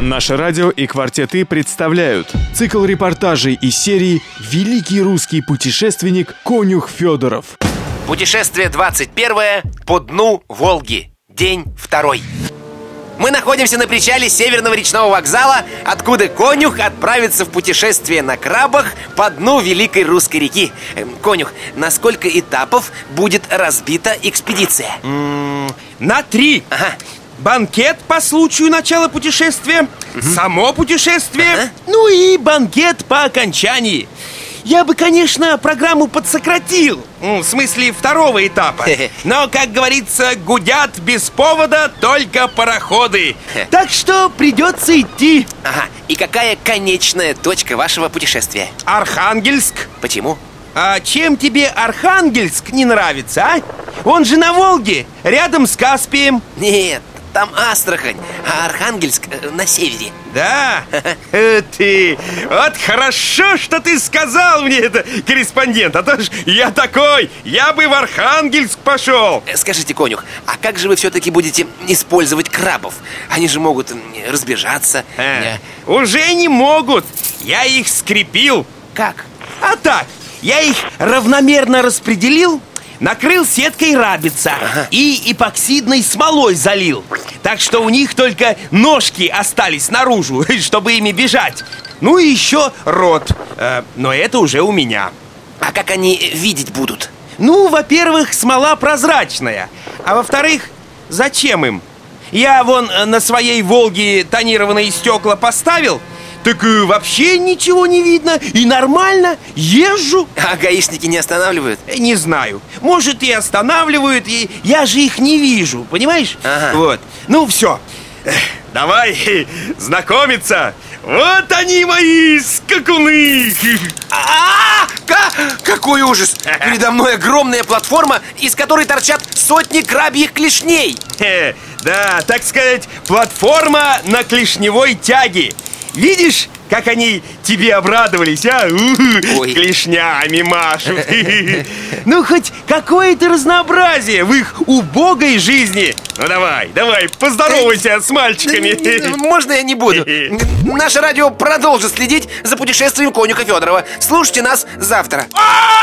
Наше радио и «Квартеты» представляют цикл репортажей из серии «Великий русский путешественник Конюх Федоров». Путешествие 21 по дну Волги. День второй. Мы находимся на причале Северного речного вокзала, откуда конюх отправится в путешествие на крабах по дну Великой Русской реки. Эм, Конюх, на сколько этапов будет разбита экспедиция? На три. Ага. Банкет по случаю начала путешествия, само путешествие, Ага. ну и банкет по окончании. Я бы, конечно, программу подсократил, м, в смысле второго этапа. Но, как говорится, гудят без повода только пароходы. Так что придется идти. Ага. И какая конечная точка вашего путешествия? Архангельск. Почему? А чем тебе Архангельск не нравится, а? Он же на Волге, рядом с Каспием. Нет, там Астрахань, а Архангельск э, на севере. Да? Э, Ты, вот хорошо, что ты сказал мне это, корреспондент А то ж я такой, я бы в Архангельск пошел Э, Скажите, конюх, а как же вы все-таки будете использовать крабов? Они же могут разбежаться. Э, Уже не могут, я их скрепил Как? А так, я их равномерно распределил Накрыл сеткой рабица и эпоксидной смолой залил. Так что у них только ножки остались наружу, чтобы ими бежать. Ну и еще рот, Э, но это уже у меня. А как они видеть будут? Ну, во-первых, смола прозрачная. А во-вторых, зачем им? Я вон э, на своей «Волге» тонированные стекла поставил Так э, вообще ничего не видно И нормально, езжу А гаишники не останавливают? Э, Не знаю. Может, и останавливают, и я же их не вижу, понимаешь? Ага. Вот. Ну, все. Давай знакомиться. Вот они мои скакуны. А, ка- какой ужас! Передо мной огромная платформа, из которой торчат сотни крабьих клешней. Да, так сказать, платформа на клешневой тяге. Видишь, как они тебе обрадовались, а? Ой. Клешнями машут. Ну, хоть какое-то разнообразие в их убогой жизни. Ну, давай, давай, поздоровайся с мальчиками. Можно я не буду? Наше радио продолжит следить за путешествием конюха Федорова. Слушайте нас завтра. А!